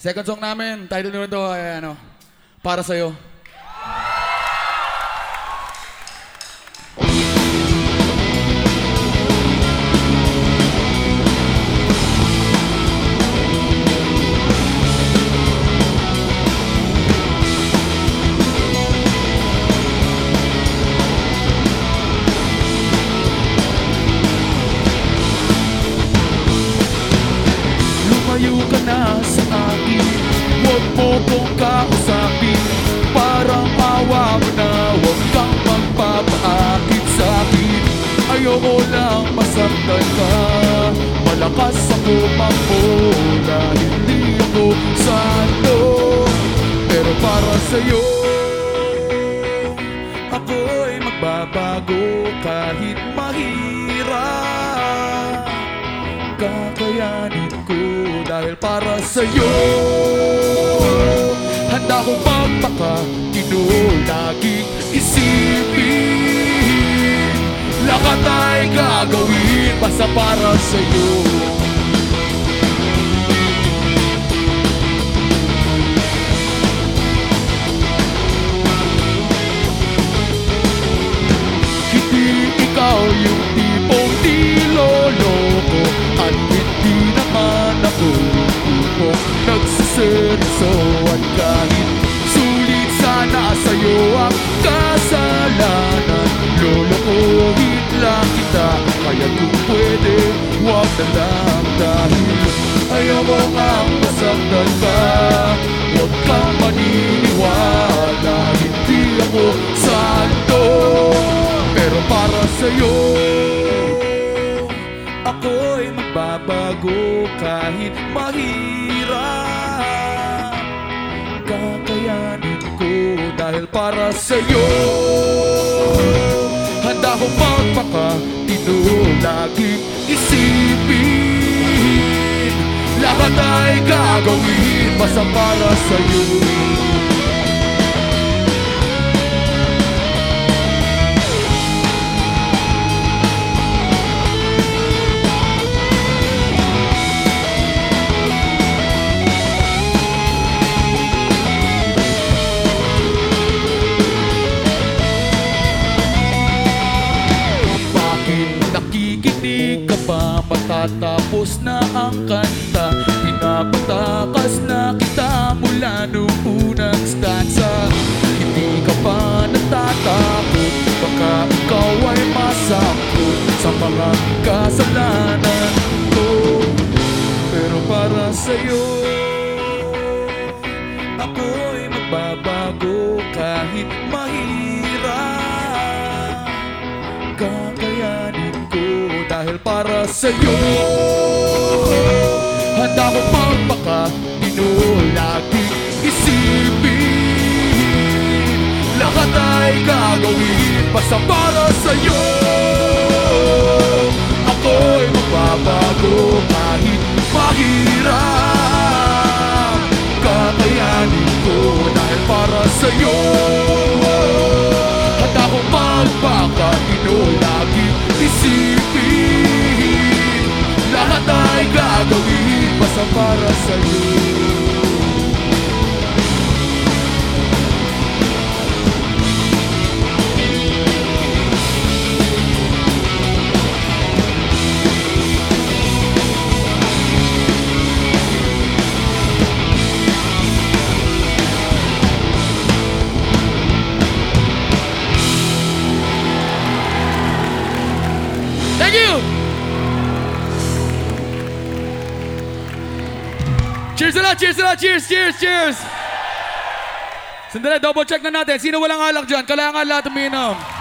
Second song namin, title nito ay ano, Para Sa'yo. Masaktan ka. Malakas ako mamula Hindi ako santo. Pero para sa'yo Ako'y magbabago kahit mahirap. Kakayanin ko dahil para sa'yo. Handa kong magpaka laging isipin. Lahat basta para sa'yo. Hindi ikaw yung tipong niloloko At hindi naman ako yung tipong nagsiseryoso At kahit Ako'y magbabago kahit mahirap. Kakayanin ko dahil para sa'yo. Handa kong magpakatino Laging isipin. Lahat ay gagawin Basta para sa'yo pa Matatapos na ang kanta Pinapatakas na kita mula nung unang stanza Hindi ka pa natatakot Baka ikaw ay masakot Sa mga kasalanan ko. Pero para sa'yo Ako'y magbabago para sa'yo. Handa ko magpakatino Laging isipin. Lahat ay gagawin Basta para sa'yo. Ako'y magbabago para sa'yo Thank you! Cheers na lang! Cheers na lang! Cheers! Cheers! Cheers! Sandali, double check na natin. Sino walang alak dyan? Kailangan lahat uminom.